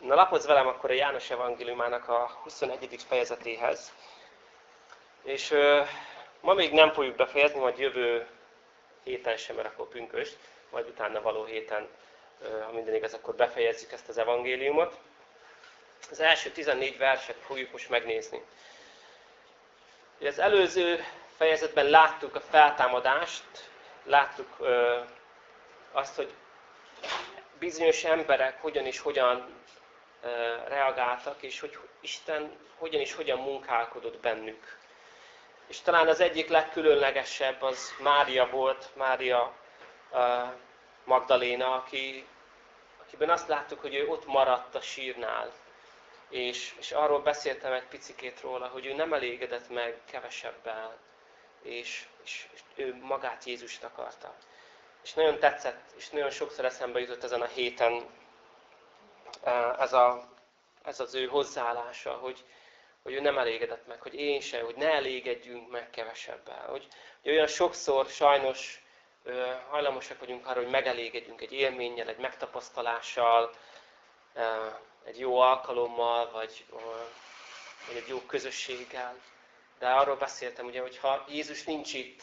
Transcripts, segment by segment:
Na lapozz velem akkor a János evangéliumának a 21. fejezetéhez. És ö, ma még nem fogjuk befejezni, majd jövő héten sem, mert akkor pünköst, majd utána való héten, ö, ha minden igaz, akkor befejezzük ezt az evangéliumot. Az első 14 verset fogjuk most megnézni. Az előző fejezetben láttuk a feltámadást, láttuk ö, azt, hogy bizonyos emberek hogyan és hogyan reagáltak, és hogy Isten hogyan és hogyan munkálkodott bennük. És talán az egyik legkülönlegesebb az Mária volt, Mária Magdaléna, aki, akiben azt láttuk, hogy ő ott maradt a sírnál. És, és arról beszéltem egy picikét róla, hogy ő nem elégedett meg kevesebbel, és, és, és ő magát Jézust akarta. És nagyon tetszett, és nagyon sokszor eszembe jutott ezen a héten ez, a, ez az ő hozzáállása, hogy, hogy ő nem elégedett meg, hogy én sem, hogy ne elégedjünk meg kevesebbel. Hogy, hogy olyan sokszor sajnos hajlamosak vagyunk arra, hogy megelégedjünk egy élménnyel, egy megtapasztalással, egy jó alkalommal, vagy, vagy egy jó közösséggel. De arról beszéltem, ugye, hogy ha Jézus nincs itt,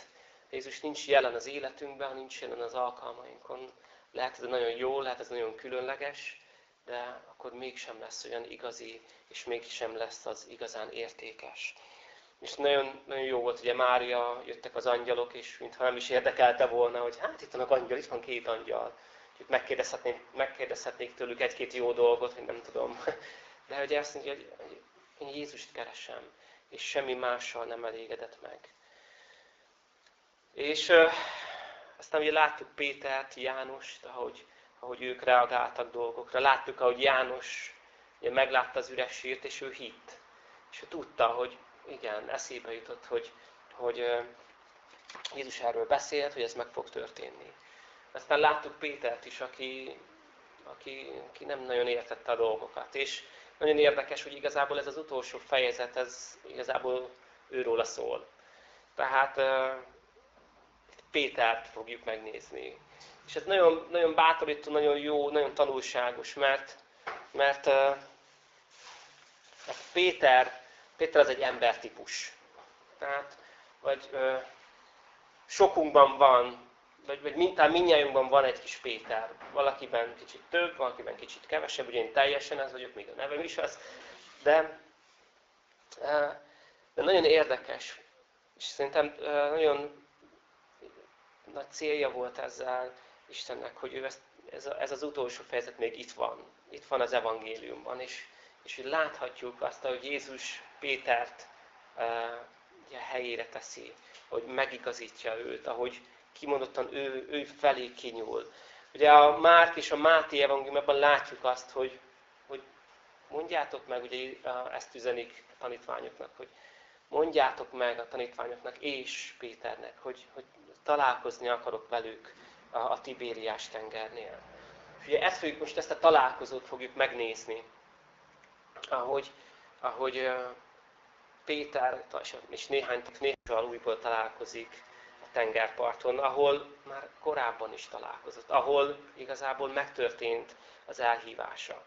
Jézus nincs jelen az életünkben, nincs jelen az alkalmainkon, lehet ez nagyon jó, lehet ez nagyon különleges, de akkor mégsem lesz olyan igazi, és mégsem lesz az igazán értékes. És nagyon, nagyon jó volt, ugye Mária, jöttek az angyalok, és mintha nem is érdekelte volna, hogy hát itt van a angyal, itt van két angyal. Úgyhogy megkérdezhetnék, megkérdezhetnék tőlük egy-két jó dolgot, hogy nem tudom. De hogy azt mondja, hogy én Jézust keresem, és semmi mással nem elégedett meg. És uh, aztán ugye láttuk Pétert, Jánost, ahogy ahogy ők reagáltak dolgokra. Láttuk, ahogy János ugye, meglátta az üres sírt, és ő hitt. És ő tudta, hogy igen, eszébe jutott, hogy, hogy Jézus erről beszélt, hogy ez meg fog történni. Aztán láttuk Pétert is, aki, aki, aki nem nagyon értette a dolgokat. És nagyon érdekes, hogy igazából ez az utolsó fejezet, ez igazából őróla szól. Tehát Pétert fogjuk megnézni. És ez nagyon, nagyon bátorító, nagyon jó, nagyon tanulságos, mert, mert, mert Péter, Péter az egy embertípus. Tehát, vagy ö, sokunkban van, vagy, vagy mintán minnyájunkban van egy kis Péter. Valakiben kicsit több, valakiben kicsit kevesebb, ugye én teljesen ez vagyok, még a nevem is az. De, de nagyon érdekes, és szerintem nagyon nagy célja volt ezzel Istennek, hogy ő ezt, ez, a, ez az utolsó fejezet még itt van. Itt van az evangéliumban, és, és hogy láthatjuk azt, hogy Jézus Pétert uh, ugye, helyére teszi, hogy megigazítja őt, ahogy kimondottan ő, ő felé kinyúl. Ugye a Márk és a Máté evangéliumban látjuk azt, hogy, hogy mondjátok meg, ugye ezt üzenik a tanítványoknak, hogy mondjátok meg a tanítványoknak és Péternek, hogy, hogy találkozni akarok velük a, a Tibériás tengernél. És ugye ezt fogjuk, most ezt a találkozót fogjuk megnézni, ahogy, ahogy Péter és néhány néhány újból találkozik a tengerparton, ahol már korábban is találkozott, ahol igazából megtörtént az elhívása.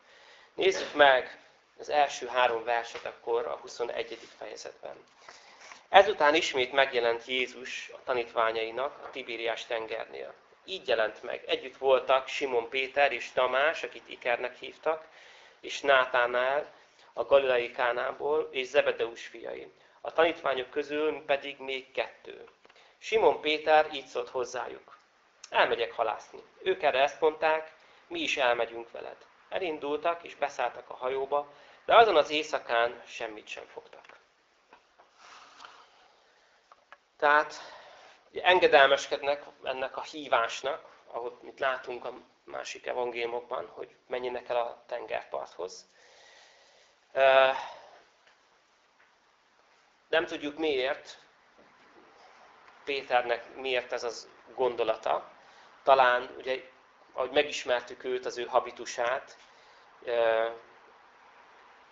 Nézzük meg az első három verset akkor a 21. fejezetben. Ezután ismét megjelent Jézus a tanítványainak a Tibériás tengernél. Így jelent meg. Együtt voltak Simon Péter és Tamás, akit Ikernek hívtak, és Nátánál, a Galilei Kánából, és Zebedeus fiai. A tanítványok közül pedig még kettő. Simon Péter így szólt hozzájuk. Elmegyek halászni. Ők erre ezt mondták, mi is elmegyünk veled. Elindultak és beszálltak a hajóba, de azon az éjszakán semmit sem fogtak. Tehát engedelmeskednek ennek a hívásnak, ahogy mit látunk a másik evangéliumokban, hogy menjenek el a tengerparthoz. Nem tudjuk miért, Péternek miért ez az gondolata. Talán, ugye, ahogy megismertük őt, az ő habitusát,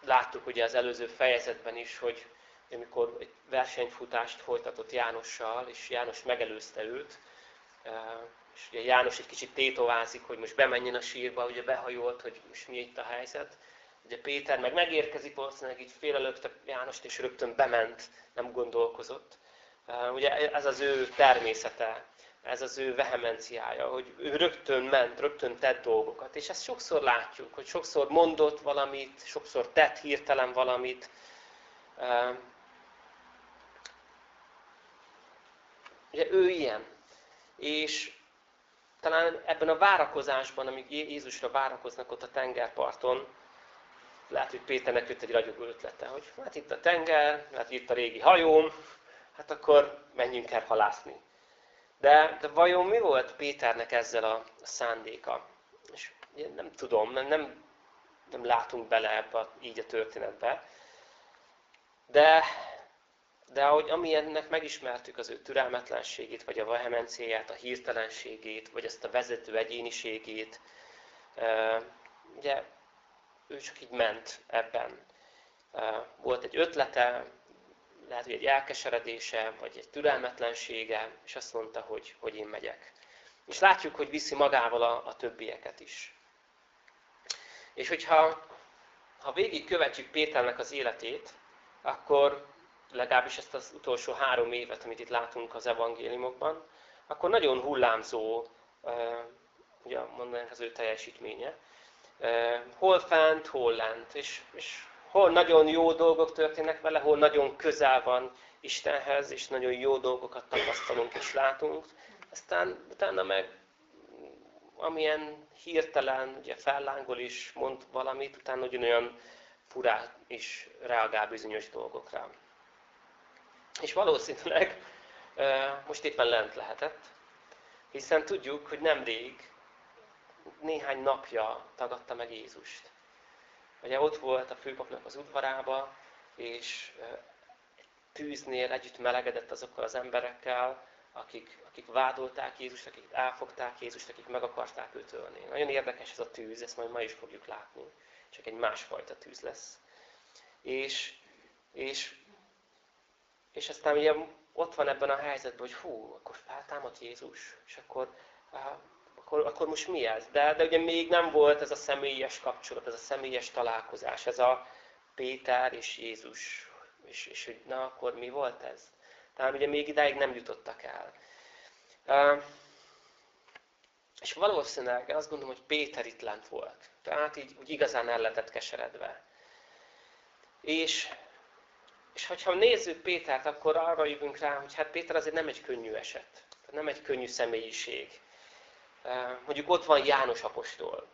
láttuk ugye az előző fejezetben is, hogy amikor egy versenyfutást folytatott Jánossal, és János megelőzte őt, és ugye János egy kicsit tétovázik, hogy most bemenjen a sírba, ugye behajolt, hogy most mi itt a helyzet, Ugye Péter meg megérkezik valószínűleg így félelőgte Jánost, és rögtön bement, nem gondolkozott. Ugye ez az ő természete, ez az ő vehemenciája, hogy ő rögtön ment, rögtön tett dolgokat. És ezt sokszor látjuk, hogy sokszor mondott valamit, sokszor tett hirtelen valamit. Ugye ő ilyen. És talán ebben a várakozásban, amíg Jézusra várakoznak ott a tengerparton, lehet, hogy Péternek jött egy ragyogó ötlete, hogy hát itt a tenger, hát itt a régi hajóm, hát akkor menjünk el halászni. De, de vajon mi volt Péternek ezzel a szándéka? És nem tudom, nem, nem, nem látunk bele ebbe így a történetbe. De, de ahogy amilyennek megismertük az ő türelmetlenségét, vagy a vehemenciáját, a hirtelenségét, vagy ezt a vezető egyéniségét, ugye ő csak így ment ebben. Volt egy ötlete, lehet, hogy egy elkeseredése, vagy egy türelmetlensége, és azt mondta, hogy, hogy én megyek. És látjuk, hogy viszi magával a, a többieket is. És hogyha ha végig követjük Péternek az életét, akkor legalábbis ezt az utolsó három évet, amit itt látunk az evangéliumokban, akkor nagyon hullámzó, ugye mondanánk az ő teljesítménye. Hol fent, hol lent. És, és hol nagyon jó dolgok történnek vele, hol nagyon közel van Istenhez, és nagyon jó dolgokat tapasztalunk és látunk. Aztán utána meg amilyen hirtelen, ugye fellángol is, mond valamit, utána olyan furán is reagál bizonyos dolgokra. És valószínűleg most éppen lent lehetett, hiszen tudjuk, hogy nemrég, néhány napja tagadta meg Jézust. Ugye ott volt a főpapnak az udvarába, és tűznél együtt melegedett azokkal az emberekkel, akik, akik vádolták Jézust, akik elfogták Jézust, akik meg akarták őt ölni. Nagyon érdekes ez a tűz, ezt majd ma is fogjuk látni. Csak egy másfajta tűz lesz. És, és, és aztán ugye ott van ebben a helyzetben, hogy hú, akkor feltámad Jézus, és akkor akkor, akkor most mi ez? De, de ugye még nem volt ez a személyes kapcsolat, ez a személyes találkozás, ez a Péter és Jézus. És, és hogy na, akkor mi volt ez? Tehát ugye még idáig nem jutottak el. És valószínűleg azt gondolom, hogy Péter itt lent volt. Tehát így úgy igazán el keseredve. És, és hogyha nézzük Pétert, akkor arra jövünk rá, hogy hát Péter azért nem egy könnyű eset. Nem egy könnyű személyiség. Mondjuk ott van János apostol.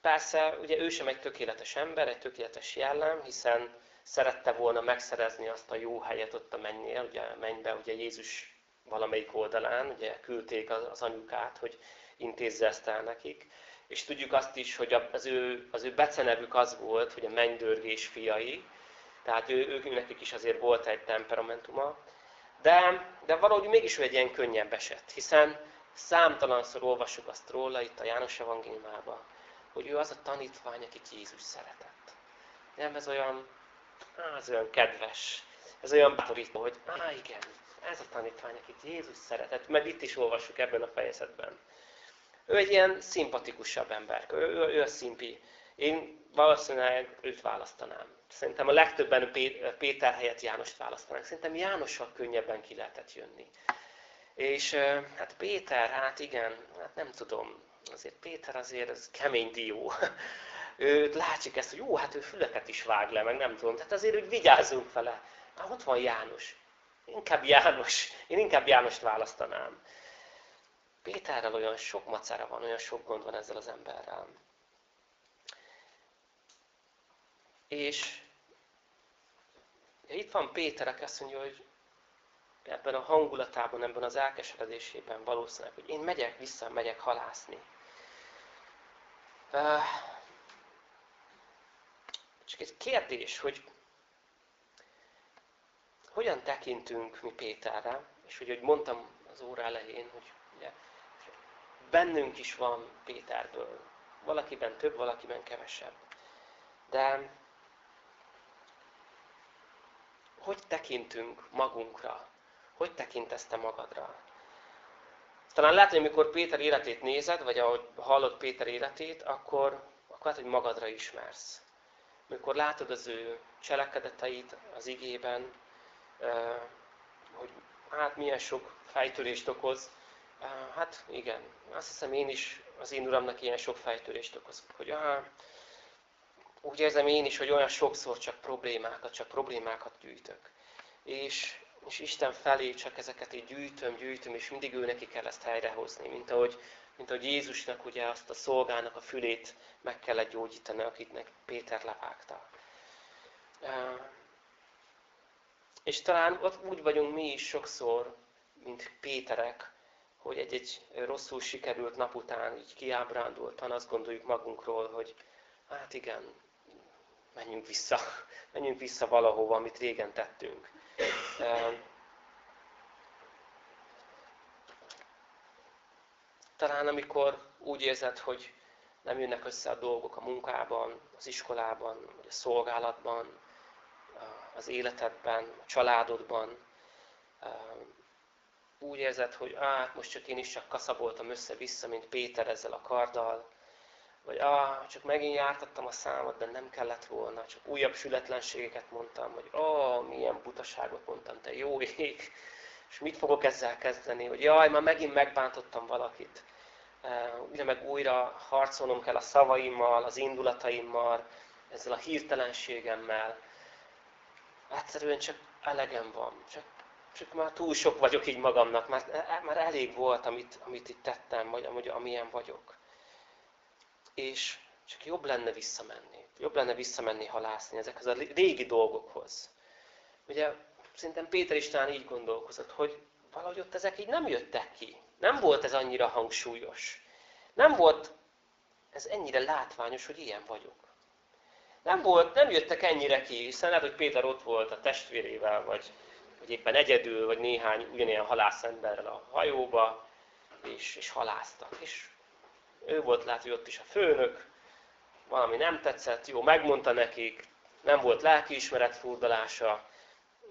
Persze, ugye ő sem egy tökéletes ember, egy tökéletes jellem, hiszen szerette volna megszerezni azt a jó helyet ott a mennynél, ugye a mennybe, ugye Jézus valamelyik oldalán, ugye küldték az anyukát, hogy intézze ezt el nekik. És tudjuk azt is, hogy az ő, az ő becenevük az volt, hogy a mennydörgés fiai, tehát ő, ők nekik is azért volt egy temperamentuma. De, de valahogy mégis ő egy ilyen könnyebb eset, hiszen számtalanszor olvassuk azt róla itt a János evangéliumában, hogy ő az a tanítvány, akit Jézus szeretett. Nem, ez olyan, ez olyan kedves, ez olyan bátorító, hogy á, igen, ez a tanítvány, akit Jézus szeretett, meg itt is olvassuk ebben a fejezetben. Ő egy ilyen szimpatikusabb ember, ő, ő, ő a szimpi. Én valószínűleg őt választanám. Szerintem a legtöbben Péter helyett Jánost választanak. Szerintem Jánossal könnyebben ki lehetett jönni. És hát Péter, hát igen, hát nem tudom. Azért Péter azért ez kemény dió. Őt látszik ezt, hogy jó, hát ő füleket is vág le, meg nem tudom. Tehát azért úgy vigyázzunk vele. Hát ott van János. Inkább János. Én inkább Jánost választanám. Péterrel olyan sok macára van, olyan sok gond van ezzel az emberrel. És itt van Péter, aki azt mondja, hogy ebben a hangulatában, ebben az elkeseredésében valószínűleg, hogy én megyek vissza, megyek halászni. Csak egy kérdés, hogy hogyan tekintünk mi Péterre, és hogy, hogy mondtam az óra elején, hogy ugye, bennünk is van Péterből. Valakiben több, valakiben kevesebb. De hogy tekintünk magunkra? Hogy tekintesz te magadra? Talán lehet, hogy amikor Péter életét nézed, vagy ahogy hallod Péter életét, akkor, akkor lehet, hogy magadra ismersz. Amikor látod az ő cselekedeteit az igében, hogy hát milyen sok fejtörést okoz, hát igen, azt hiszem én is az én uramnak ilyen sok fejtörést okoz. Hogy ah, úgy érzem én is, hogy olyan sokszor csak problémákat, csak problémákat gyűjtök. És, és Isten felé csak ezeket így gyűjtöm, gyűjtöm, és mindig ő neki kell ezt helyrehozni. Mint ahogy, mint ahogy Jézusnak ugye azt a szolgának a fülét meg kellett gyógyítani, akitnek Péter levágta. És talán ott úgy vagyunk mi is sokszor, mint Péterek, hogy egy-egy rosszul sikerült nap után így kiábrándultan azt gondoljuk magunkról, hogy hát igen, menjünk vissza, menjünk vissza valahova, amit régen tettünk. Talán amikor úgy érzed, hogy nem jönnek össze a dolgok a munkában, az iskolában, vagy a szolgálatban, az életedben, a családodban, úgy érzed, hogy á, most csak én is csak kaszaboltam össze-vissza, mint Péter ezzel a karddal, vagy ah, csak megint jártattam a számot, de nem kellett volna, csak újabb sületlenségeket mondtam, hogy ah, milyen butaságot mondtam, te jó ég, és mit fogok ezzel kezdeni, hogy jaj, már megint megbántottam valakit. Újra meg újra harcolnom kell a szavaimmal, az indulataimmal, ezzel a hirtelenségemmel. Egyszerűen csak elegem van, csak, csak már túl sok vagyok így magamnak, már, már elég volt, amit, amit itt tettem, vagy amilyen vagyok és csak jobb lenne visszamenni. Jobb lenne visszamenni halászni ezekhez a régi dolgokhoz. Ugye szerintem Péter is talán így gondolkozott, hogy valahogy ott ezek így nem jöttek ki. Nem volt ez annyira hangsúlyos. Nem volt ez ennyire látványos, hogy ilyen vagyok. Nem, volt, nem jöttek ennyire ki, hiszen lehet, hogy Péter ott volt a testvérével, vagy, vagy éppen egyedül, vagy néhány ugyanilyen halászemberrel a hajóba, és, és halásztak. És ő volt lehet, hogy ott is a főnök, valami nem tetszett, jó, megmondta nekik, nem volt lelkiismeret furdalása,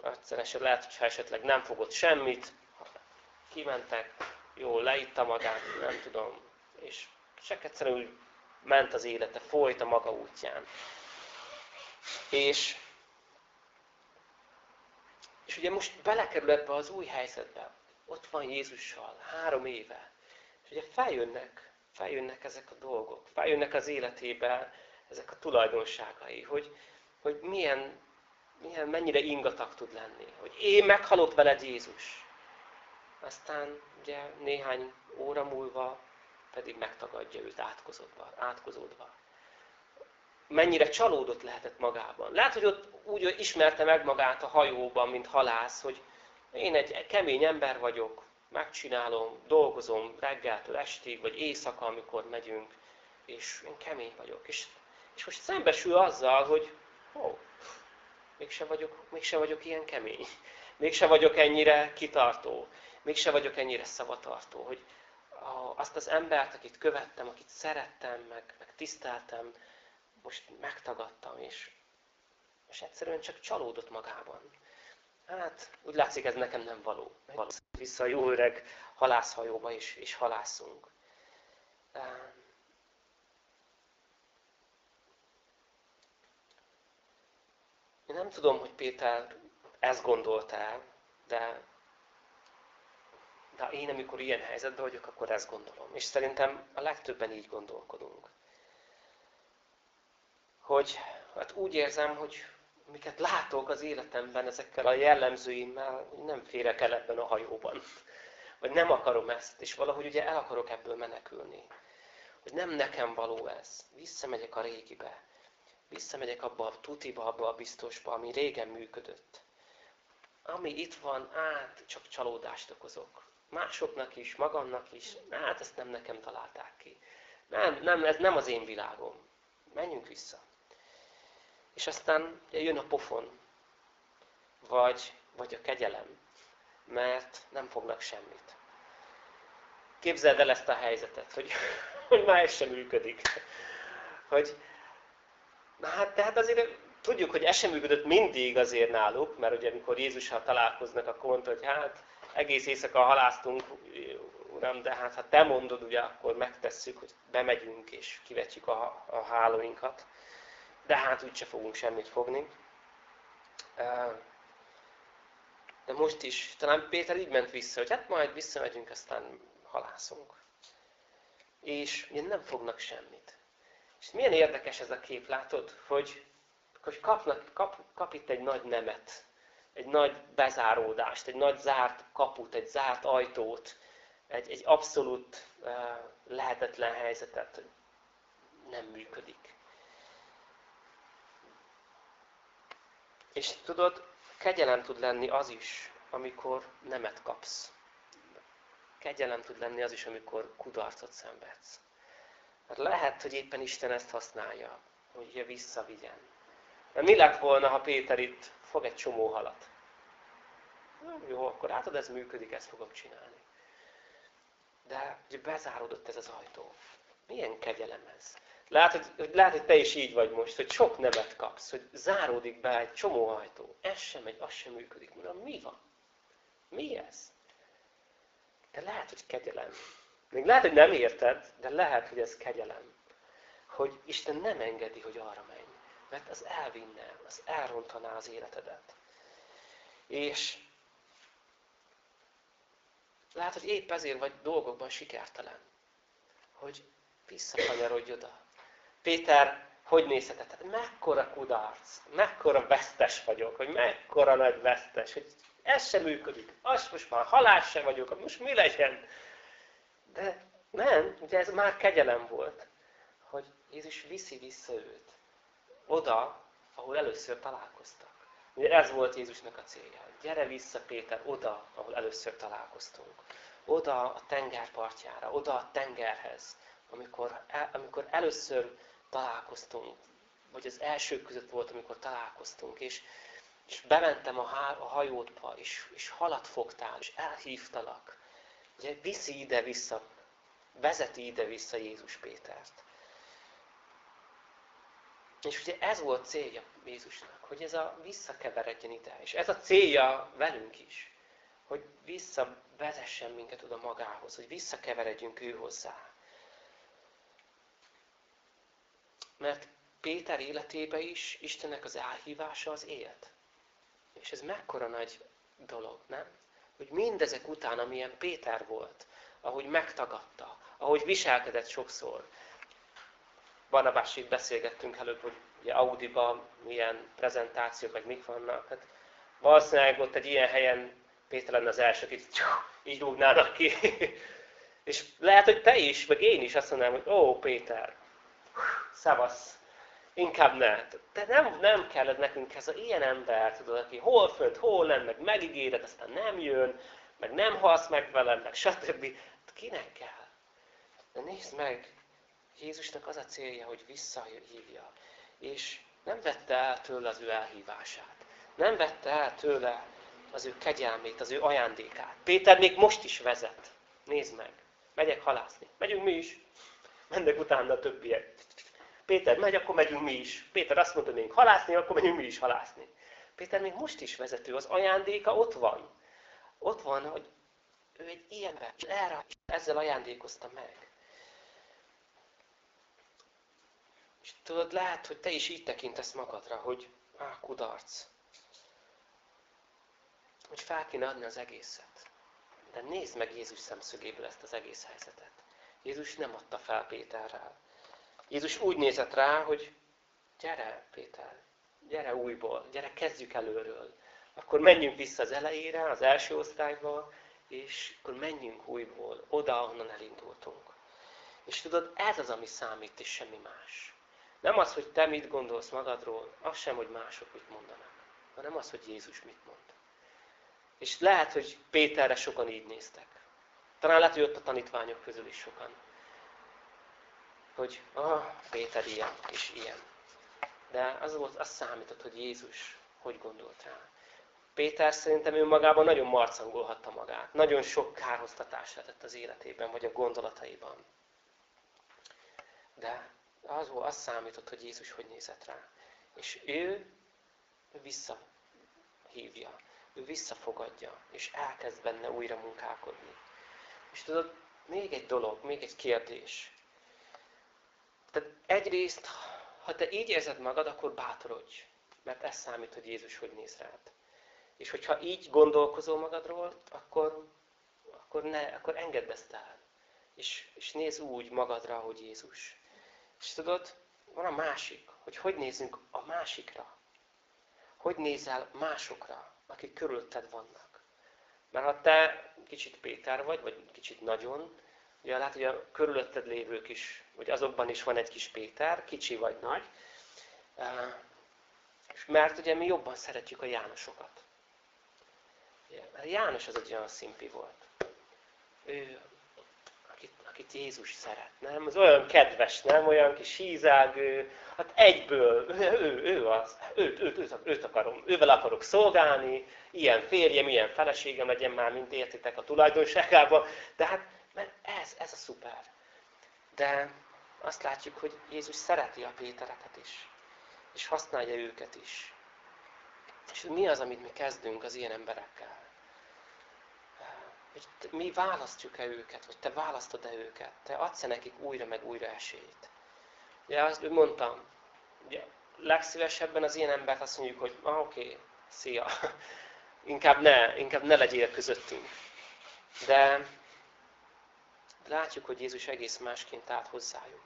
egyszerűen lehet, hogy esetleg nem fogott semmit, kimentek, jó, leitta magát, nem tudom, és csak egyszerűen úgy ment az élete, folyt a maga útján. És, és ugye most belekerül ebbe az új helyzetbe, ott van Jézussal, három éve, és ugye feljönnek feljönnek ezek a dolgok, feljönnek az életébe ezek a tulajdonságai, hogy, hogy milyen, milyen, mennyire ingatag tud lenni, hogy én meghalott veled Jézus. Aztán ugye néhány óra múlva pedig megtagadja őt átkozódva. átkozódva. Mennyire csalódott lehetett magában. Lehet, hogy ott úgy ismerte meg magát a hajóban, mint halász, hogy én egy kemény ember vagyok, megcsinálom, dolgozom reggeltől estig, vagy éjszaka, amikor megyünk, és én kemény vagyok. És, és most szembesül azzal, hogy ó, mégse vagyok, mégse vagyok ilyen kemény. Mégse vagyok ennyire kitartó. Mégse vagyok ennyire szavatartó, hogy azt az embert, akit követtem, akit szerettem, meg, meg tiszteltem, most megtagadtam, és, és egyszerűen csak csalódott magában. Hát, úgy látszik, ez nekem nem való. való. Vissza a jó öreg halászhajóba is, és halászunk. Én nem tudom, hogy Péter ezt gondolta el, de, de én, amikor ilyen helyzetben vagyok, akkor ezt gondolom. És szerintem a legtöbben így gondolkodunk. Hogy hát úgy érzem, hogy amiket látok az életemben ezekkel a jellemzőimmel, hogy nem férek el ebben a hajóban. Vagy nem akarom ezt, és valahogy ugye el akarok ebből menekülni. Hogy nem nekem való ez. Visszamegyek a régibe. Visszamegyek abba a tutiba, abba a biztosba, ami régen működött. Ami itt van, át csak csalódást okozok. Másoknak is, magamnak is, hát ezt nem nekem találták ki. Nem, nem, ez nem az én világom. Menjünk vissza. És aztán jön a pofon, vagy, vagy a kegyelem, mert nem fognak semmit. Képzeld el ezt a helyzetet, hogy, hogy már ez sem működik. Hogy, na hát, tehát azért tudjuk, hogy ez sem működött mindig azért náluk, mert ugye amikor Jézussal találkoznak, akkor mondta, hogy hát egész éjszaka halásztunk, Uram, de hát ha Te mondod, ugye, akkor megtesszük, hogy bemegyünk és kivetjük a, a hálóinkat. De hát úgyse fogunk semmit fogni. De most is, talán Péter így ment vissza, hogy hát majd visszamegyünk, aztán halászunk. És ugye nem fognak semmit. És milyen érdekes ez a kép, látod? Hogy, hogy kapnak, kap, kap itt egy nagy nemet, egy nagy bezáródást, egy nagy zárt kaput, egy zárt ajtót, egy, egy abszolút uh, lehetetlen helyzetet, nem működik. És tudod, kegyelem tud lenni az is, amikor nemet kapsz. Kegyelem tud lenni az is, amikor kudarcot szenvedsz. Mert lehet, hogy éppen Isten ezt használja, hogy visszavigyen. Mert mi lett volna, ha Péter itt fog egy csomó halat? Jó, akkor átad, ez működik, ezt fogom csinálni. De hogy bezáródott ez az ajtó. Milyen kegyelem ez? Lehet hogy, lehet, hogy te is így vagy most, hogy sok nevet kapsz, hogy záródik be egy csomó ajtó. Ez sem megy, az sem működik. Uram, mi van? Mi ez? De lehet, hogy kegyelem. Még lehet, hogy nem érted, de lehet, hogy ez kegyelem. Hogy Isten nem engedi, hogy arra menj. Mert az elvinne, az elrontaná az életedet. És lehet, hogy épp ezért vagy dolgokban sikertelen. Hogy visszakanyarodj oda. Péter hogy nézhetett? Hát mekkora kudarc, mekkora vesztes vagyok, hogy mekkora nagy vesztes, hogy ez sem működik, az most már halás sem vagyok, most mi legyen? De nem, ugye ez már kegyelem volt, hogy Jézus viszi vissza őt oda, ahol először találkoztak. Ugye ez volt Jézusnak a célja. Gyere vissza, Péter, oda, ahol először találkoztunk. Oda a tengerpartjára, oda a tengerhez, amikor, el, amikor először találkoztunk, vagy az elsők között volt, amikor találkoztunk, és, és bementem a, há, a hajódba, és, és halat fogtál, és elhívtalak. Ugye viszi ide-vissza, vezeti ide-vissza Jézus Pétert. És ugye ez volt célja Jézusnak, hogy ez a visszakeveredjen ide. És ez a célja velünk is, hogy visszavezessen minket oda magához, hogy visszakeveredjünk ő hozzá. Mert Péter életébe is Istennek az elhívása az élt. És ez mekkora nagy dolog, nem? Hogy mindezek után, amilyen Péter volt, ahogy megtagadta, ahogy viselkedett sokszor. Barnabással beszélgettünk előbb, hogy ugye Audi-ban milyen prezentációk, meg mik vannak. Hát valószínűleg ott egy ilyen helyen Péter lenne az első, akit így rúgnának ki. És lehet, hogy te is, meg én is azt mondanám, hogy ó, Péter, szavasz, inkább ne. De nem, nem kellett nekünk ez a ilyen ember, tudod, aki hol fönt, hol nem, meg megígéred, aztán nem jön, meg nem halsz meg velem, meg stb. Kinek kell? De nézd meg, Jézusnak az a célja, hogy visszahívja. És nem vette el tőle az ő elhívását. Nem vette el tőle az ő kegyelmét, az ő ajándékát. Péter még most is vezet. Nézd meg. Megyek halászni. Megyünk mi is. Mennek utána a többiek. Péter megy, akkor megyünk mi is. Péter azt mondta, hogy halászni, akkor megyünk mi is halászni. Péter még most is vezető, az ajándéka ott van. Ott van, hogy ő egy ilyen és erre ezzel ajándékozta meg. És tudod, lehet, hogy te is így tekintesz magadra, hogy á, kudarc. Hogy fel kéne adni az egészet. De nézd meg Jézus szemszögéből ezt az egész helyzetet. Jézus nem adta fel Péterrel. Jézus úgy nézett rá, hogy gyere Péter, gyere újból, gyere kezdjük előről. Akkor menjünk vissza az elejére, az első osztályba, és akkor menjünk újból, oda, ahonnan elindultunk. És tudod, ez az, ami számít, és semmi más. Nem az, hogy te mit gondolsz magadról, az sem, hogy mások mit mondanak, hanem az, hogy Jézus mit mond. És lehet, hogy Péterre sokan így néztek. Talán lehet, hogy ott a tanítványok közül is sokan. Hogy, ah, Péter ilyen és ilyen. De az volt, az számított, hogy Jézus hogy gondolt rá. Péter szerintem ő magában nagyon marcangolhatta magát. Nagyon sok kárhoztatás lehetett az életében, vagy a gondolataiban. De az, az számított, hogy Jézus hogy nézett rá. És ő visszahívja, ő visszafogadja, és elkezd benne újra munkálkodni. És tudod, még egy dolog, még egy kérdés. Tehát egyrészt, ha te így érzed magad, akkor bátorodj. Mert ez számít, hogy Jézus hogy néz rád. És hogyha így gondolkozol magadról, akkor, akkor, ne, akkor engedd ezt el. És, és nézz úgy magadra, hogy Jézus. És tudod, van a másik, hogy hogy nézzünk a másikra. Hogy nézel másokra, akik körülötted vannak. Mert ha te kicsit Péter vagy, vagy kicsit nagyon, ugye látod, hogy a körülötted lévők is, hogy azokban is van egy kis Péter, kicsi vagy nagy, és mert ugye mi jobban szeretjük a Jánosokat. Mert János az egy olyan szimpi volt. Ő, akit, Jézus szeret, nem? Az olyan kedves, nem? Olyan kis hízágő, hát egyből, ő, ő az, őt, őt, őt, őt akarom, ővel akarok szolgálni, ilyen férjem, ilyen feleségem legyen már, mint értitek a tulajdonságában. De hát, mert ez, ez a szuper. De azt látjuk, hogy Jézus szereti a Pétereket is és használja őket is. És mi az, amit mi kezdünk az ilyen emberekkel? Hogy mi választjuk-e őket, vagy te választod-e őket? Te adsz -e nekik újra meg újra esélyt? Ugye azt mondtam, ugye, legszívesebben az ilyen embert azt mondjuk, hogy ah, oké, okay, szia, inkább ne, inkább ne legyél közöttünk. De látjuk, hogy Jézus egész másként állt hozzájuk.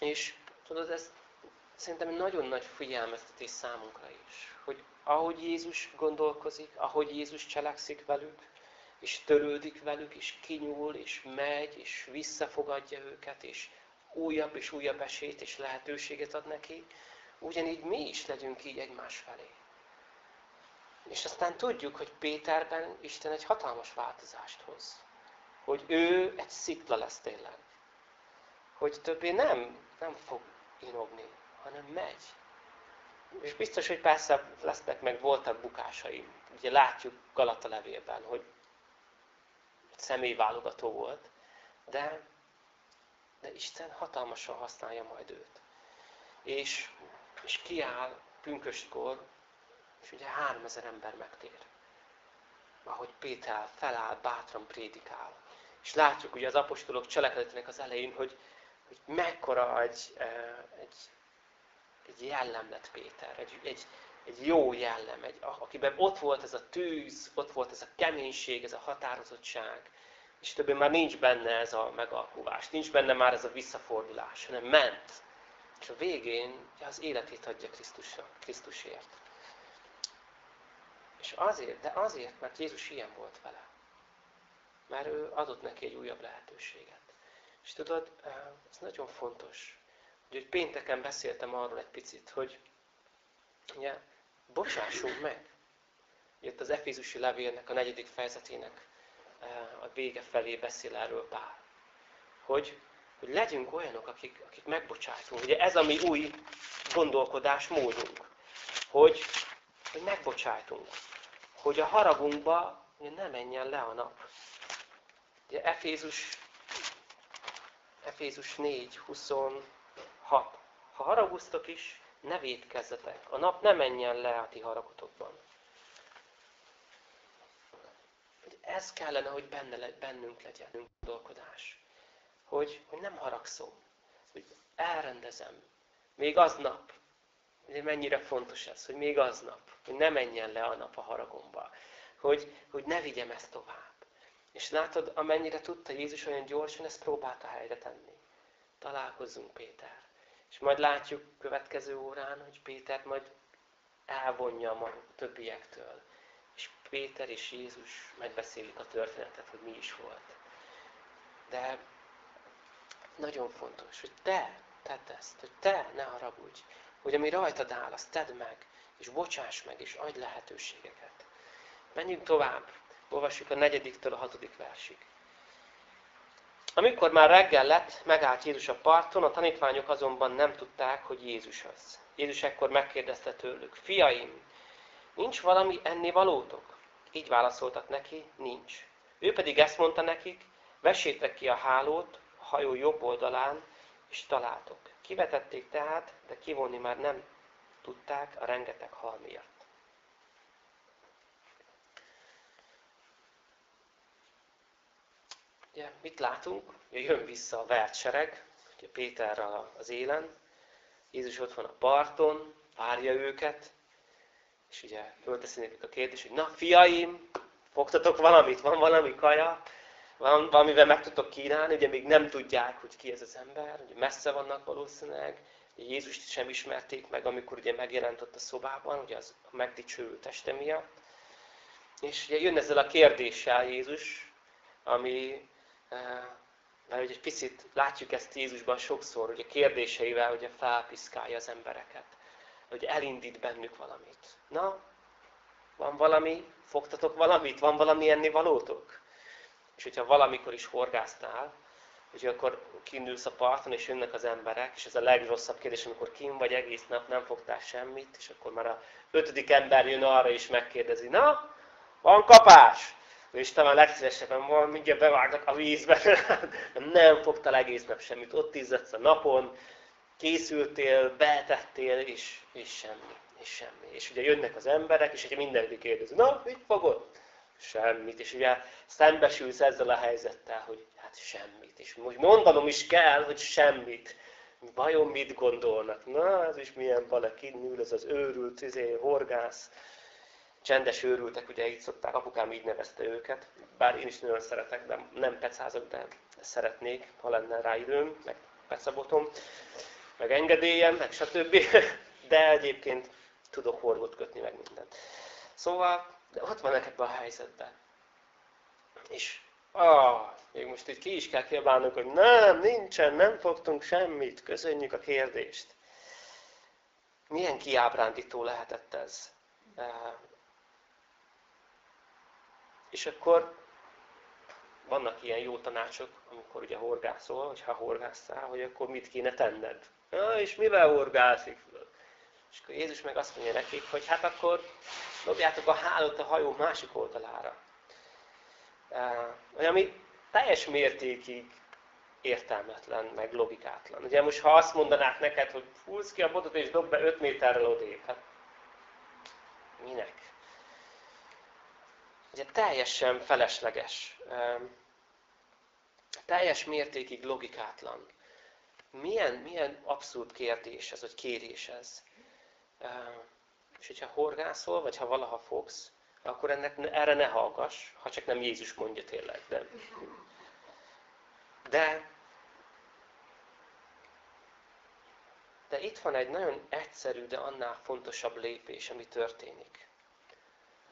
És tudod, ez szerintem nagyon nagy figyelmeztetés számunkra is, hogy ahogy Jézus gondolkozik, ahogy Jézus cselekszik velük, és törődik velük, és kinyúl, és megy, és visszafogadja őket, és újabb és újabb esélyt és lehetőséget ad neki, ugyanígy mi is legyünk így egymás felé. És aztán tudjuk, hogy Péterben Isten egy hatalmas változást hoz. Hogy ő egy szikla lesz tényleg. Hogy többé nem, nem fog inogni, hanem megy. És biztos, hogy persze lesznek meg, voltak bukásai. Ugye látjuk Galata levélben, hogy személyválogató volt, de, de Isten hatalmasan használja majd őt. És, és kiáll pünköstkor, és ugye háromezer ember megtér. Ahogy Péter feláll, bátran prédikál. És látjuk ugye az apostolok cselekedetének az elején, hogy, hogy mekkora egy, eh, egy egy jellem lett Péter, egy, egy, egy jó jellem, egy, akiben ott volt ez a tűz, ott volt ez a keménység, ez a határozottság, és többé már nincs benne ez a megalkuvás, nincs benne már ez a visszafordulás, hanem ment. És a végén az életét adja Krisztusra, Krisztusért. És azért, de azért, mert Jézus ilyen volt vele. Mert ő adott neki egy újabb lehetőséget. És tudod, ez nagyon fontos. Úgyhogy pénteken beszéltem arról egy picit, hogy ugye, bocsássunk meg. Itt az Efézusi levélnek, a negyedik fejezetének eh, a vége felé beszél erről Pál. Hogy, hogy legyünk olyanok, akik, akik megbocsájtunk. Ugye ez a mi új gondolkodásmódunk. Hogy, hogy megbocsájtunk. Hogy a haragunkba ne menjen le a nap. Ugye Efézus, Efézus 4, 20, 6. Ha haraguztok is, ne védkezzetek. A nap ne menjen le a ti haragotokban. Ez kellene, hogy benne, bennünk legyen gondolkodás. Hogy, hogy nem haragszom. Hogy elrendezem. Még aznap. Mennyire fontos ez, hogy még aznap. Hogy ne menjen le a nap a haragomba. Hogy, hogy ne vigyem ezt tovább. És látod, amennyire tudta Jézus olyan gyorsan, ezt próbálta helyre tenni. Találkozzunk Péter. És majd látjuk következő órán, hogy Péter majd elvonja a többiektől. És Péter és Jézus megbeszélik a történetet, hogy mi is volt. De nagyon fontos, hogy te tedd ezt, hogy te ne haragudj, hogy ami rajtad áll, azt tedd meg, és bocsáss meg, és adj lehetőségeket. Menjünk tovább. Olvassuk a negyediktől a hatodik versig. Amikor már reggel lett, megállt Jézus a parton, a tanítványok azonban nem tudták, hogy Jézus az. Jézus ekkor megkérdezte tőlük, fiaim, nincs valami ennivalótok? Így válaszoltak neki, nincs. Ő pedig ezt mondta nekik, vessétek ki a hálót a hajó jobb oldalán, és találtok. Kivetették tehát, de kivonni már nem tudták a rengeteg hal ugye, mit látunk? Ugye jön vissza a vert sereg, ugye Péter az élen, Jézus ott van a parton, várja őket, és ugye fölteszi nekik a kérdést, hogy na, fiaim, fogtatok valamit, van valami kaja, van valamivel meg tudtok kínálni, ugye még nem tudják, hogy ki ez az ember, ugye messze vannak valószínűleg, Jézust sem ismerték meg, amikor ugye megjelent ott a szobában, ugye az a megdicsőült teste miatt. És ugye jön ezzel a kérdéssel Jézus, ami, mert ugye egy picit látjuk ezt Jézusban sokszor, hogy a kérdéseivel ugye felpiszkálja az embereket, hogy elindít bennük valamit. Na, van valami, fogtatok valamit, van valami enni valótok? És hogyha valamikor is horgásztál, hogy akkor kiindulsz a parton, és jönnek az emberek, és ez a legrosszabb kérdés, amikor kim vagy egész nap, nem fogtál semmit, és akkor már a ötödik ember jön arra, és megkérdezi, na, van kapás? És talán legszívesebben van, mindjárt bevágnak a vízbe. nem fogtál egész nap semmit, ott izzadsz a napon, készültél, betettél, és, és semmi, és semmi. És ugye jönnek az emberek, és ugye mindenki kérdezi, na, mit fogod? Semmit. És ugye szembesülsz ezzel a helyzettel, hogy hát semmit. És most mondanom is kell, hogy semmit. Vajon mit gondolnak? Na, ez is milyen bale, kinül ez az őrült, izé, horgász. Csendes őrültek, ugye így szokták, apukám így nevezte őket. Bár én is nagyon szeretek, de nem pecázok, de szeretnék, ha lenne rá időm, meg pecabotom, meg engedélyem, meg stb. De egyébként tudok horgot kötni, meg mindent. Szóval, de ott van ebben a helyzetben. És ah, még most itt ki is kell kiabálnunk, hogy nem, nincsen, nem fogtunk semmit, köszönjük a kérdést. Milyen kiábrándító lehetett ez? És akkor vannak ilyen jó tanácsok, amikor ugye horgászol, vagy ha horgásztál, hogy akkor mit kéne tenned. Ja, és mivel horgászik? És akkor Jézus meg azt mondja nekik, hogy hát akkor dobjátok a hálót a hajó másik oldalára. Uh, ami teljes mértékig értelmetlen, meg logikátlan. Ugye most ha azt mondanák neked, hogy fúrsz ki a botot és dob be 5 méterrel odébb, hát minek? Ugye teljesen felesleges, teljes mértékig logikátlan. Milyen, milyen abszurd kérdés ez, vagy kérés ez. És hogyha horgászol, vagy ha valaha fogsz, akkor ennek, erre ne hallgass, ha csak nem Jézus mondja tényleg. De, de, de itt van egy nagyon egyszerű, de annál fontosabb lépés, ami történik.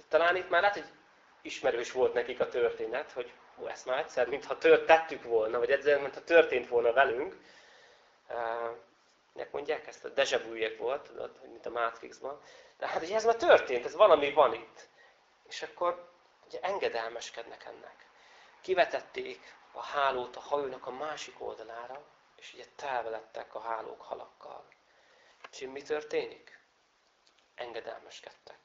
Talán itt már lehet, hogy ismerős volt nekik a történet, hogy hú, ezt már egyszer, mintha tört, tettük volna, vagy egyszer, mintha történt volna velünk. Nek mondják ezt? A deja vu volt, tudod, mint a Matrixban. De hát ugye ez már történt, ez valami van itt. És akkor ugye engedelmeskednek ennek. Kivetették a hálót a hajónak a másik oldalára, és ugye telvelettek a hálók halakkal. És mi történik? Engedelmeskedtek.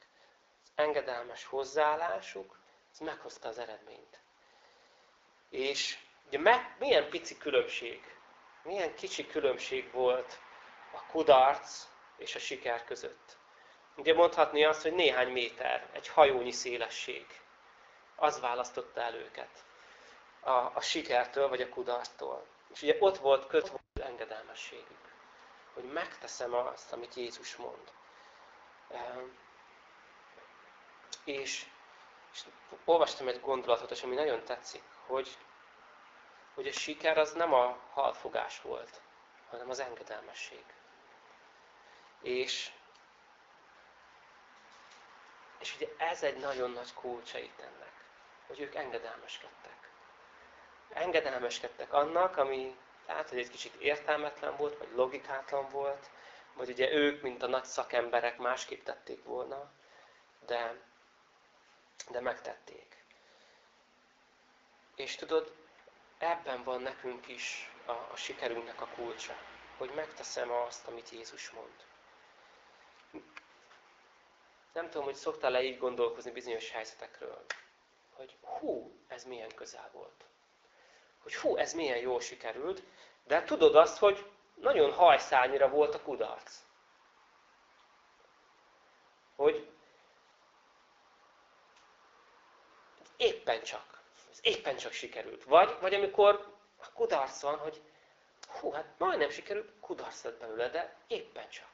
Az engedelmes hozzáállásuk, ez meghozta az eredményt. És ugye meg, milyen pici különbség, milyen kicsi különbség volt a kudarc és a siker között. Ugye mondhatni azt, hogy néhány méter, egy hajónyi szélesség. Az választotta el őket a, a sikertől vagy a kudarctól. És ugye ott volt kötve az engedelmességük, hogy megteszem azt, amit Jézus mond. Ehm, és, és olvastam egy gondolatot, ami nagyon tetszik, hogy, hogy a siker az nem a halfogás volt, hanem az engedelmesség. És és ugye ez egy nagyon nagy kulcsa itt ennek, hogy ők engedelmeskedtek. Engedelmeskedtek annak, ami lehet, hogy egy kicsit értelmetlen volt, vagy logikátlan volt, vagy ugye ők, mint a nagy szakemberek másképp tették volna, de, de megtették. És tudod, ebben van nekünk is a, a sikerünknek a kulcsa, hogy megteszem azt, amit Jézus mond. Nem tudom, hogy szoktál-e így gondolkozni bizonyos helyzetekről. Hogy hú, ez milyen közel volt. Hogy hú, ez milyen jól sikerült. De tudod azt, hogy nagyon hajszányira volt a kudarc. Hogy éppen csak. éppen csak sikerült. Vagy, vagy amikor a kudarc van, hogy hú, hát majdnem sikerült, kudarc lett belőle, de éppen csak.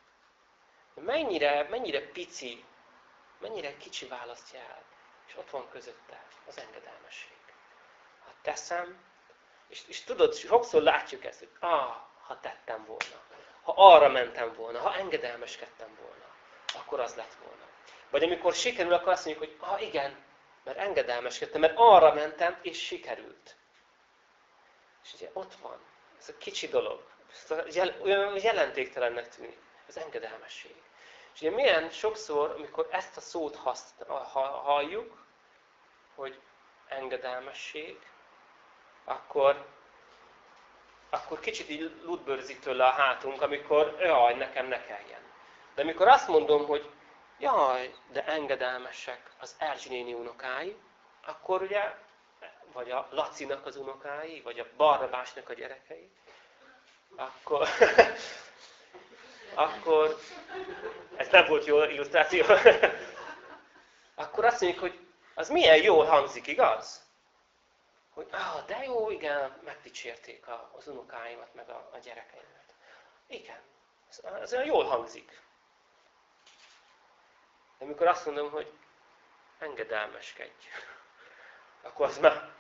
Mennyire, mennyire pici, mennyire kicsi választja el. És ott van közötte az engedelmesség. Ha teszem, és, és tudod, sokszor látjuk ezt, hogy ah, ha tettem volna, ha arra mentem volna, ha engedelmeskedtem volna, akkor az lett volna. Vagy amikor sikerül, akkor azt mondjuk, hogy ah, igen, mert engedelmeskedtem, mert arra mentem, és sikerült. És ugye ott van, ez a kicsi dolog, olyan jelentéktelennek tűnik, az engedelmesség. És ugye milyen sokszor, amikor ezt a szót halljuk, hogy engedelmesség, akkor, akkor kicsit így lútbőrzik tőle a hátunk, amikor jaj, nekem ne kelljen. De amikor azt mondom, hogy jaj, de engedelmesek az Erzsi néni unokái, akkor ugye, vagy a Lacinak az unokái, vagy a Barnabásnak a gyerekei, akkor, akkor, ez nem volt jó illusztráció, akkor azt mondjuk, hogy az milyen jól hangzik, igaz? Hogy ah, de jó, igen, megdicsérték az unokáimat, meg a, a gyerekeimet. Igen, ez, ez olyan jól hangzik. De amikor azt mondom, hogy engedelmeskedj, akkor az már,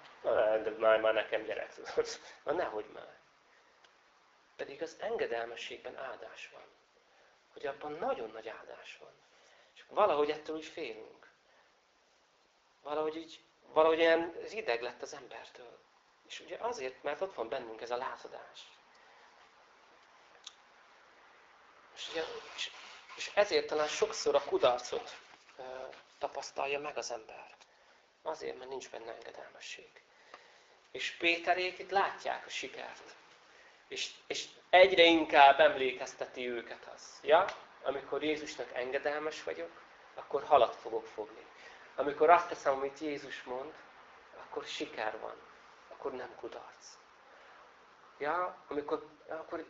már, már nekem gyerek, tudod. Na nehogy már. Pedig az engedelmességben áldás van. Hogy abban nagyon nagy áldás van. És valahogy ettől úgy félünk. Valahogy így, valahogy ilyen rideg lett az embertől. És ugye azért, mert ott van bennünk ez a lázadás. És, ugye, és és ezért talán sokszor a kudarcot tapasztalja meg az ember. Azért, mert nincs benne engedelmesség. És Péterék itt látják a sikert. És, és egyre inkább emlékezteti őket az. Ja, amikor Jézusnak engedelmes vagyok, akkor halat fogok fogni. Amikor azt teszem, amit Jézus mond, akkor siker van. Akkor nem kudarc. Ja, amikor, akkor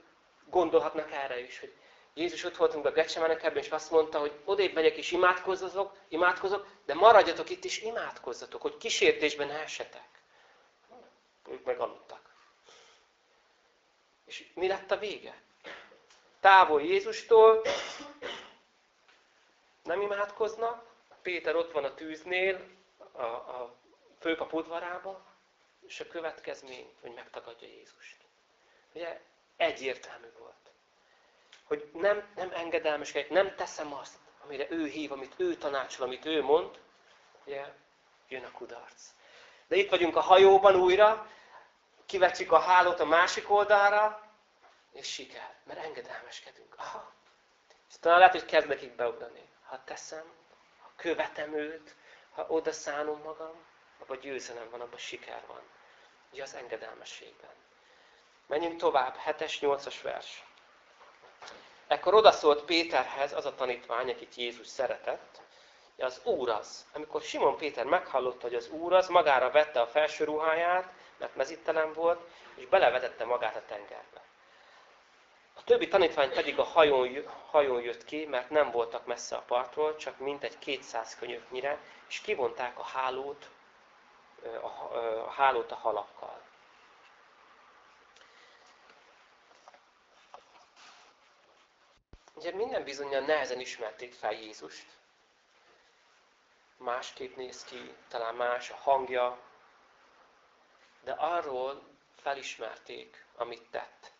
gondolhatnak erre is, hogy Jézus ott voltunk a Getsemenekeben, és azt mondta, hogy odébb megyek és imádkozzatok, imádkozok, de maradjatok itt és imádkozzatok, hogy kísértésben ne esetek. Ők meg. És mi lett a vége? Távol Jézustól, nem imádkoznak, Péter ott van a tűznél, a, a főpap udvarába, és a következmény, hogy megtagadja Jézust. Ugye egyértelmű volt hogy nem, nem engedelmeskedek, nem teszem azt, amire ő hív, amit ő tanácsol, amit ő mond, ugye, jön a kudarc. De itt vagyunk a hajóban újra, kivetjük a hálót a másik oldalra, és siker, mert engedelmeskedünk. Aha. És talán lehet, hogy kezd nekik beugrani. Ha teszem, ha követem őt, ha oda szánom magam, abban győzelem van, abban siker van. Ugye az engedelmességben. Menjünk tovább, 7-es, 8-as vers. Ekkor odaszólt Péterhez az a tanítvány, akit Jézus szeretett, az Úr az. Amikor Simon Péter meghallotta, hogy az Úr az, magára vette a felső ruháját, mert mezítelen volt, és belevetette magát a tengerbe. A többi tanítvány pedig a hajón, hajón jött ki, mert nem voltak messze a partról, csak mintegy 200 könyöknyire, és kivonták a hálót, a, a hálót a halakkal. Ugye minden bizonyan nehezen ismerték fel Jézust. Másképp néz ki, talán más a hangja, de arról felismerték, amit tett.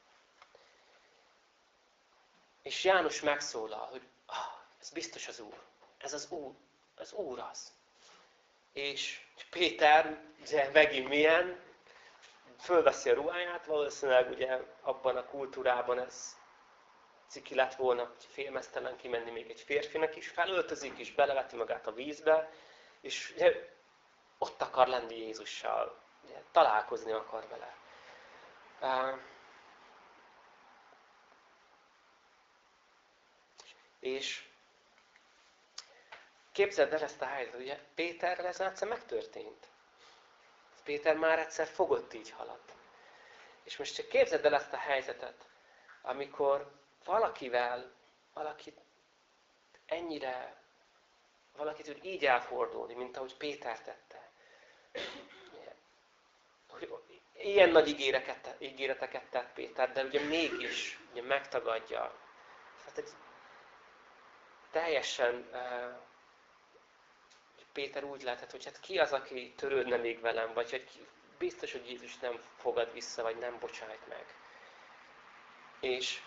És János megszólal, hogy ah, ez biztos az Úr. Ez az Úr. Az Úr az. És Péter, ugye megint milyen, fölveszi a ruháját, valószínűleg ugye abban a kultúrában ez ciki lett volna félmeztelen kimenni még egy férfinak is, felöltözik és beleveti magát a vízbe, és ugye, ott akar lenni Jézussal, ugye, találkozni akar vele. Uh, és képzeld el ezt a helyzetet, ugye Péterrel ez egyszer megtörtént. Péter már egyszer fogott így halat. És most csak képzeld el ezt a helyzetet, amikor valakivel, valakit ennyire, valakit tud így elfordulni, mint ahogy Péter tette. ilyen nagy ígéreteket, ígéreteket tett Péter, de ugye mégis ugye megtagadja. Hát egy teljesen uh, Péter úgy lehetett, hogy hát ki az, aki törődne még velem, vagy hogy biztos, hogy Jézus nem fogad vissza, vagy nem bocsájt meg. És,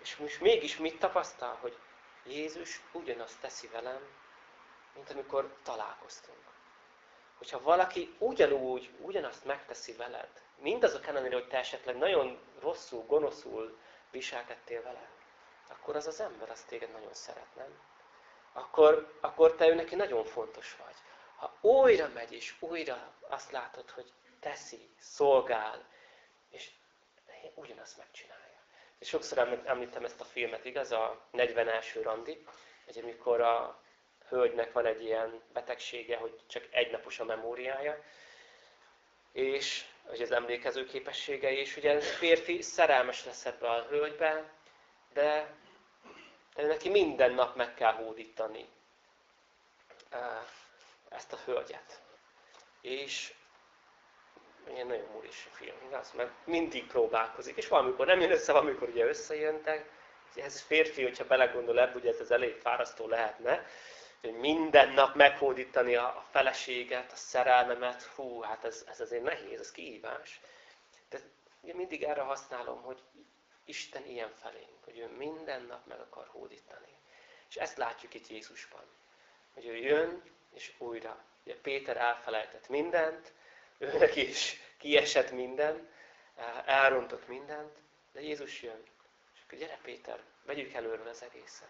és most mégis mit tapasztal, hogy Jézus ugyanazt teszi velem, mint amikor találkoztunk. Hogyha valaki ugyanúgy, ugyanazt megteszi veled, mindazok ellenére, hogy te esetleg nagyon rosszul, gonoszul viselkedtél vele, akkor az az ember az téged nagyon szeret, nem? Akkor, akkor te ő neki nagyon fontos vagy. Ha újra megy, és újra azt látod, hogy teszi, szolgál, és ugyanazt megcsinálja. És sokszor említem ezt a filmet, igaz? A 41. randi, hogy amikor a hölgynek van egy ilyen betegsége, hogy csak egynapos a memóriája, és hogy az emlékező képessége, és ugye a férfi szerelmes lesz ebbe a hölgybe, de, neki minden nap meg kell hódítani ezt a hölgyet. És ilyen nagyon múris film, igaz? Mert mindig próbálkozik, és valamikor nem jön össze, valamikor ugye összejöntek. Ez férfi, hogyha belegondol ebbe, ugye ez elég fárasztó lehetne, hogy minden nap meghódítani a feleséget, a szerelmemet, hú, hát ez, ez azért nehéz, ez kihívás. De én mindig erre használom, hogy Isten ilyen felénk, hogy ő minden nap meg akar hódítani. És ezt látjuk itt Jézusban. Hogy ő jön, és újra. Ugye Péter elfelejtett mindent, őnek is kiesett minden, elrontott mindent, de Jézus jön. És akkor gyere Péter, vegyük előről az egészet.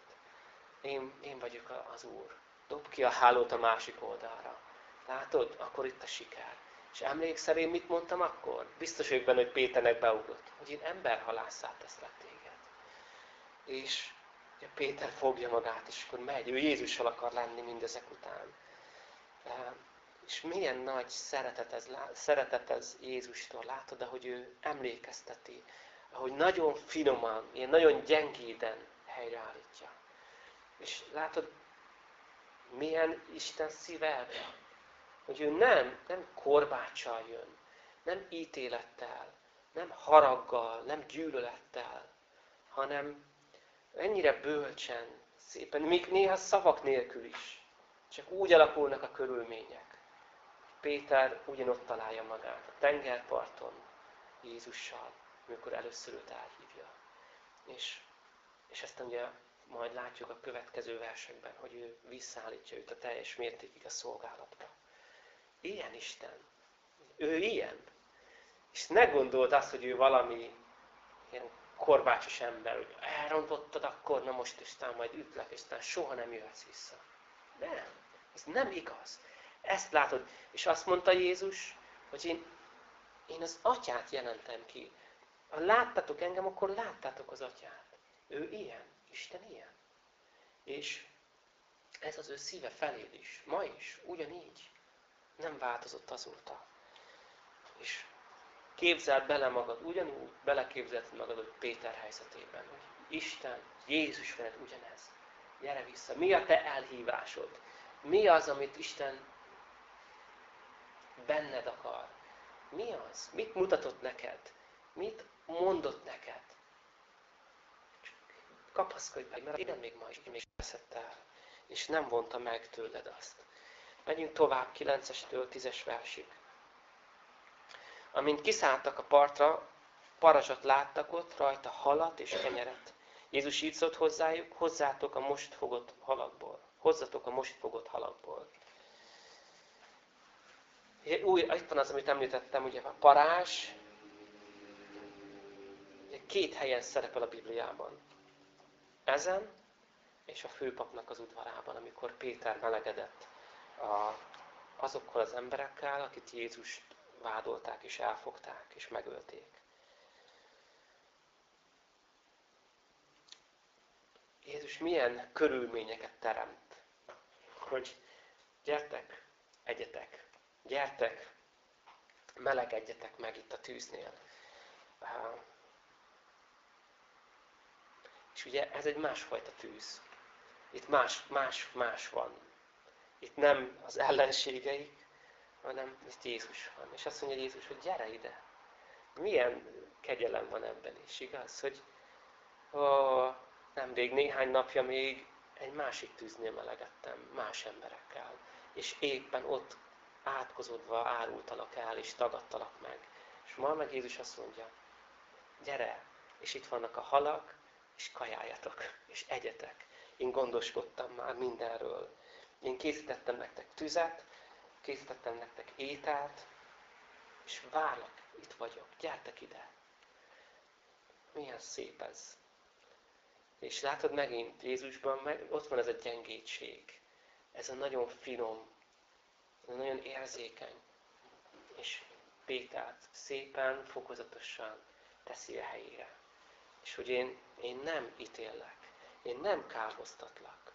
Én, én vagyok az Úr. Dob ki a hálót a másik oldalra. Látod? Akkor itt a siker. És emlékszel én mit mondtam akkor? Biztos vagyok benne, hogy Péternek beugrott. Hogy én emberhalászát teszlek téged. És ugye Péter fogja magát, és akkor megy. Ő Jézussal akar lenni mindezek után. És milyen nagy szeretet ez, szeretet ez Jézustól. Látod, ahogy ő emlékezteti. Ahogy nagyon finoman, ilyen nagyon gyengéden helyreállítja. És látod, milyen Isten szíve Hogy ő nem, nem korbáccsal jön, nem ítélettel, nem haraggal, nem gyűlölettel, hanem ennyire bölcsen, szépen, még néha szavak nélkül is. Csak úgy alakulnak a körülmények. Péter ugyanott találja magát, a tengerparton, Jézussal, amikor először őt elhívja. És, és ezt ugye majd látjuk a következő versekben, hogy ő visszaállítja őt a teljes mértékig a szolgálatba. Ilyen Isten. Ő ilyen. És ne gondold azt, hogy ő valami ilyen korbácsos ember, hogy elrontottad, akkor na most Isten majd ütlek, és soha nem jöhetsz vissza. Nem. Ez nem igaz. Ezt látod. És azt mondta Jézus, hogy én, én az atyát jelentem ki. Ha láttatok engem, akkor láttátok az atyát. Ő ilyen. Isten ilyen. És ez az ő szíve feléd is. Ma is. Ugyanígy. Nem változott azóta. És képzeld bele magad, ugyanúgy beleképzeld magad, hogy Péter helyzetében, hogy Isten, Jézus veled ugyanez. Gyere vissza. Mi a te elhívásod? Mi az, amit Isten benned akar? Mi az? Mit mutatott neked? Mit mondott neked? kapaszkodj meg, mert én még ma is még veszett el, és nem vonta meg tőled azt. Menjünk tovább 9-estől 10-es versig. Amint kiszálltak a partra, parazsat láttak ott, rajta halat és kenyeret. Jézus így szólt hozzájuk, hozzátok a most fogott halakból. Hozzatok a most fogott halakból. Új, itt van az, amit említettem, ugye a parázs, két helyen szerepel a Bibliában. Ezen és a főpapnak az udvarában, amikor Péter melegedett a, azokkal az emberekkel, akit Jézust vádolták és elfogták és megölték. Jézus milyen körülményeket teremt, hogy gyertek, egyetek, gyertek, melegedjetek meg itt a tűznél. És ugye ez egy másfajta tűz. Itt más, más, más van. Itt nem az ellenségeik, hanem itt Jézus van. És azt mondja Jézus, hogy gyere ide. Milyen kegyelem van ebben is, igaz? Hogy ó, nemrég néhány napja még egy másik tűznél melegettem más emberekkel. És éppen ott átkozódva árultalak el, és tagadtalak meg. És ma meg Jézus azt mondja, gyere, és itt vannak a halak, és kajáljatok, és egyetek. Én gondoskodtam már mindenről. Én készítettem nektek tüzet, készítettem nektek ételt, és várlak, itt vagyok, gyertek ide. Milyen szép ez. És látod megint Jézusban, meg, ott van ez a gyengétség. Ez a nagyon finom, nagyon érzékeny. És Pétert szépen, fokozatosan teszi a helyére. És hogy én, én nem ítélek, én nem kárhoztatlak.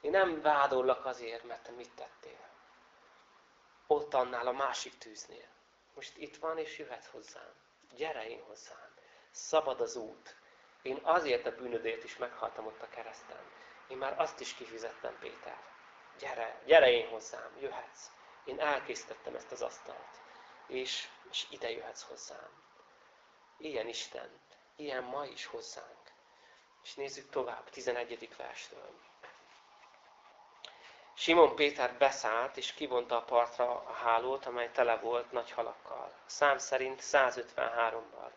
Én nem vádollak azért, mert te mit tettél. Ott annál a másik tűznél. Most itt van, és jöhet hozzám. Gyere én hozzám. Szabad az út. Én azért a bűnödért is meghaltam ott a kereszten. Én már azt is kifizettem, Péter. Gyere, gyere én hozzám, jöhetsz. Én elkészítettem ezt az asztalt. És, és ide jöhetsz hozzám. Ilyen Isten, ilyen ma is hozzánk. És nézzük tovább, 11. verstől. Simon Péter beszállt, és kivonta a partra a hálót, amely tele volt nagy halakkal. Szám szerint 153-bal.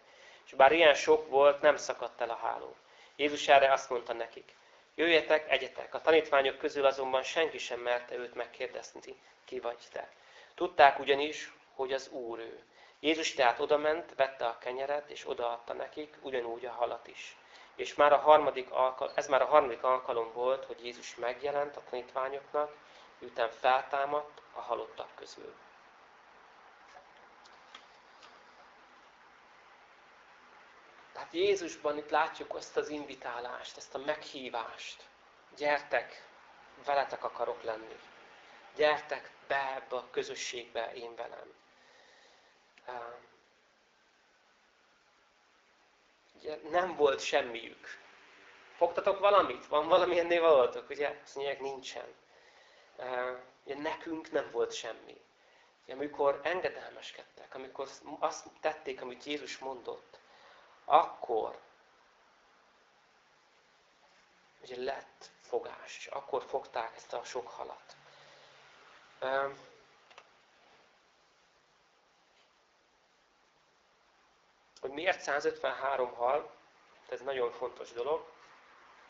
És bár ilyen sok volt, nem szakadt el a háló. Jézus erre azt mondta nekik, jöjjetek, egyetek. A tanítványok közül azonban senki sem merte őt megkérdezni, ki vagy te. Tudták ugyanis, hogy az Úr ő. Jézus tehát odament, vette a kenyeret, és odaadta nekik, ugyanúgy a halat is. És már a harmadik alkalom, ez már a harmadik alkalom volt, hogy Jézus megjelent a tanítványoknak, miután feltámadt a halottak közül. Tehát Jézusban itt látjuk ezt az invitálást, ezt a meghívást. Gyertek, veletek akarok lenni. Gyertek be ebbe a közösségbe én velem. Nem volt semmiük. Fogtatok valamit? Van valami ennél valatok? Ugye azt mondják, nincsen. Ugye nekünk nem volt semmi. Ugye, amikor engedelmeskedtek, amikor azt tették, amit Jézus mondott, akkor ugye lett fogás, és akkor fogták ezt a sok halat. Hogy miért 153 hal, ez nagyon fontos dolog,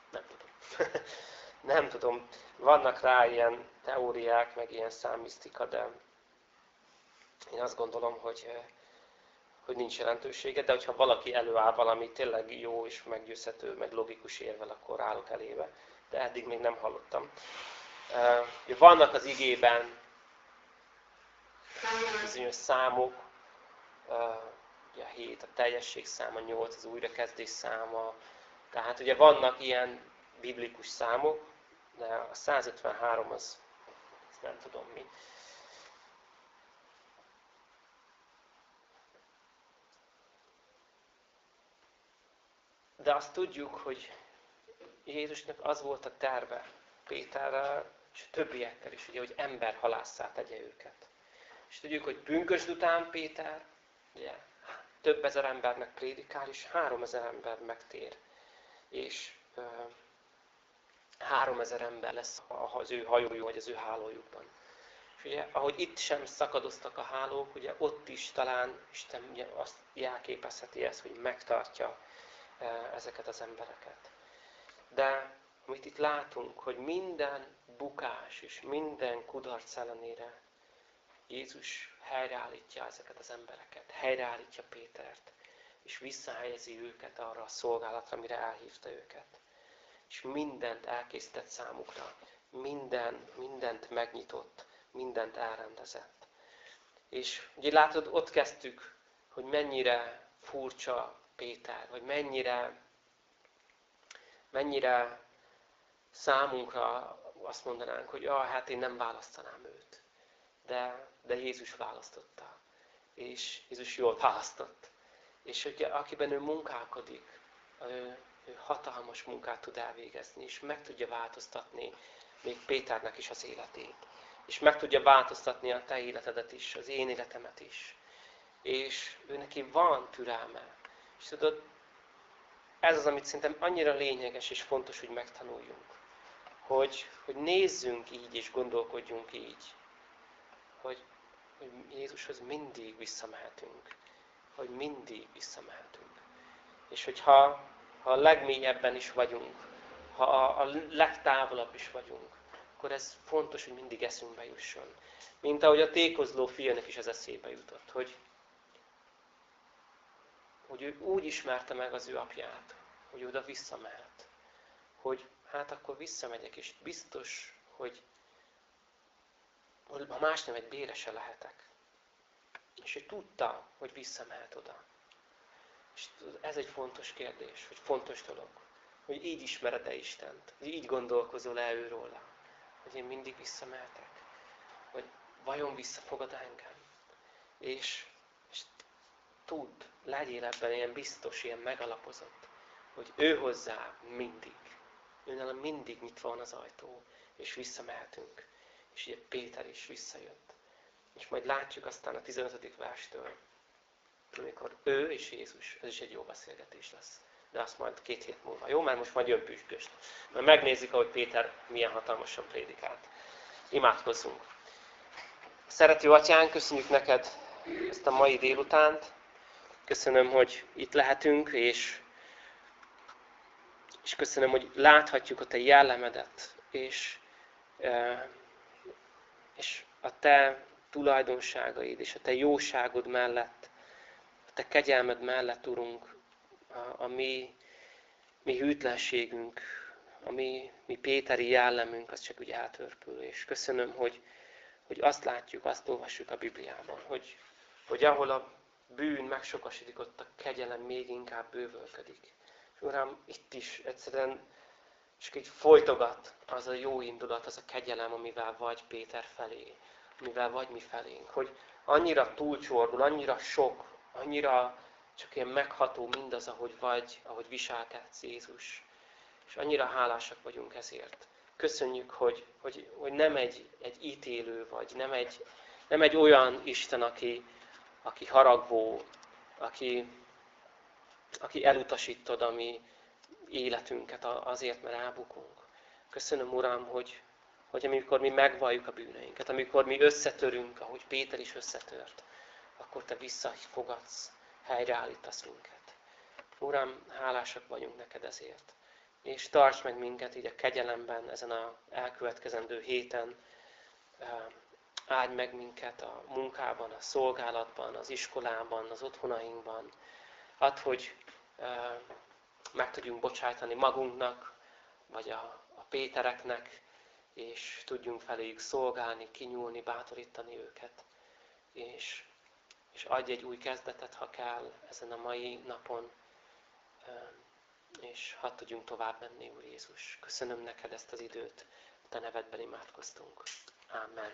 nem tudom. nem tudom, vannak rá ilyen teóriák, meg ilyen számisztika, de én azt gondolom, hogy, hogy nincs jelentősége, de hogyha valaki előáll valami tényleg jó és meggyőzhető, meg logikus érvel, akkor állok elébe. De eddig még nem hallottam. Vannak az igében bizonyos számok, ugye a 7 a teljesség száma, 8 az újrakezdés száma. Tehát ugye vannak ilyen biblikus számok, de a 153 az, az nem tudom mi. De azt tudjuk, hogy Jézusnak az volt a terve Péterrel és a többiekkel is, ugye, hogy ember halásszá tegye őket. És tudjuk, hogy pünkösd után Péter, ugye, több ezer embernek prédikál, és három ezer ember megtér. És három ezer ember lesz az ő hajójuk, vagy az ő hálójukban. És ugye, ahogy itt sem szakadoztak a hálók, ugye ott is talán Isten ugye azt jelképezheti ezt, hogy megtartja ezeket az embereket. De amit itt látunk, hogy minden bukás és minden kudarc ellenére Jézus helyreállítja ezeket az embereket, helyreállítja Pétert, és visszahelyezi őket arra a szolgálatra, amire elhívta őket. És mindent elkészített számukra, minden, mindent megnyitott, mindent elrendezett. És ugye látod, ott kezdtük, hogy mennyire furcsa Péter, vagy mennyire, mennyire számunkra azt mondanánk, hogy ah, hát én nem választanám őt. De de Jézus választotta. És Jézus jól választott. És hogy akiben ő munkálkodik, ő, ő hatalmas munkát tud elvégezni, és meg tudja változtatni még Péternek is az életét. és meg tudja változtatni a te életedet is, az én életemet is. És ő neki van türelme. És tudod, ez az, amit szerintem annyira lényeges és fontos, hogy megtanuljunk. Hogy, hogy nézzünk így és gondolkodjunk így. Hogy, hogy Jézushoz mindig visszamehetünk. Hogy mindig visszamehetünk. És hogyha ha a legmélyebben is vagyunk, ha a, a legtávolabb is vagyunk, akkor ez fontos, hogy mindig eszünkbe jusson. Mint ahogy a tékozló fiának is ez eszébe jutott, hogy, hogy ő úgy ismerte meg az ő apját, hogy oda visszamehet. Hogy hát akkor visszamegyek, és biztos, hogy ha más nem, egy bére se lehetek. És ő tudta, hogy visszamehet oda. És ez egy fontos kérdés, hogy fontos dolog. Hogy így ismered-e Istent, hogy így gondolkozol-e őróla. Hogy én mindig visszamehetek. Hogy vajon visszafogad engem. És, és tudd, legyél ebben ilyen biztos, ilyen megalapozott, hogy ő hozzá mindig, őnál mindig nyitva van az ajtó, és visszamehetünk. És ugye Péter is visszajött. És majd látjuk aztán a 15. verstől, amikor ő és Jézus, ez is egy jó beszélgetés lesz. De azt majd két hét múlva. Jó, mert most majd jön püspöst. Mert megnézzük, ahogy Péter milyen hatalmasan prédikált. Imádkozzunk. Szerető Atyán, köszönjük neked ezt a mai délutánt. Köszönöm, hogy itt lehetünk, és, és köszönöm, hogy láthatjuk a Te jellemedet, és, és a Te tulajdonságaid, és a Te jóságod mellett, a Te kegyelmed mellett, Urunk, a, a mi, mi hűtlenségünk, a mi, mi Péteri jellemünk, az csak úgy átörpül. És köszönöm, hogy, hogy azt látjuk, azt olvassuk a Bibliában, hogy, hogy ahol a bűn megsokasodik, ott a kegyelem még inkább bővölködik. És Uram, itt is egyszerűen csak így folytogat az a jó indulat, az a kegyelem, amivel vagy Péter felé, amivel vagy mi felénk. Hogy annyira túlcsordul, annyira sok, annyira csak ilyen megható mindaz, ahogy vagy, ahogy viselkedsz Jézus. És annyira hálásak vagyunk ezért. Köszönjük, hogy, hogy, hogy nem egy, egy ítélő vagy, nem egy, nem egy olyan Isten, aki, aki haragvó, aki, aki elutasítod a mi életünket azért, mert elbukunk. Köszönöm, Uram, hogy, hogy amikor mi megvalljuk a bűneinket, amikor mi összetörünk, ahogy Péter is összetört, akkor Te visszafogadsz, helyreállítasz minket. Uram, hálásak vagyunk neked ezért. És tarts meg minket így a kegyelemben ezen a elkövetkezendő héten, áldj meg minket a munkában, a szolgálatban, az iskolában, az otthonainkban. Add, hogy meg tudjunk bocsájtani magunknak, vagy a, a Pétereknek, és tudjunk feléjük szolgálni, kinyúlni, bátorítani őket. És, és adj egy új kezdetet, ha kell, ezen a mai napon, és hadd tudjunk tovább menni, Úr Jézus. Köszönöm neked ezt az időt, a te nevedben imádkoztunk. Amen.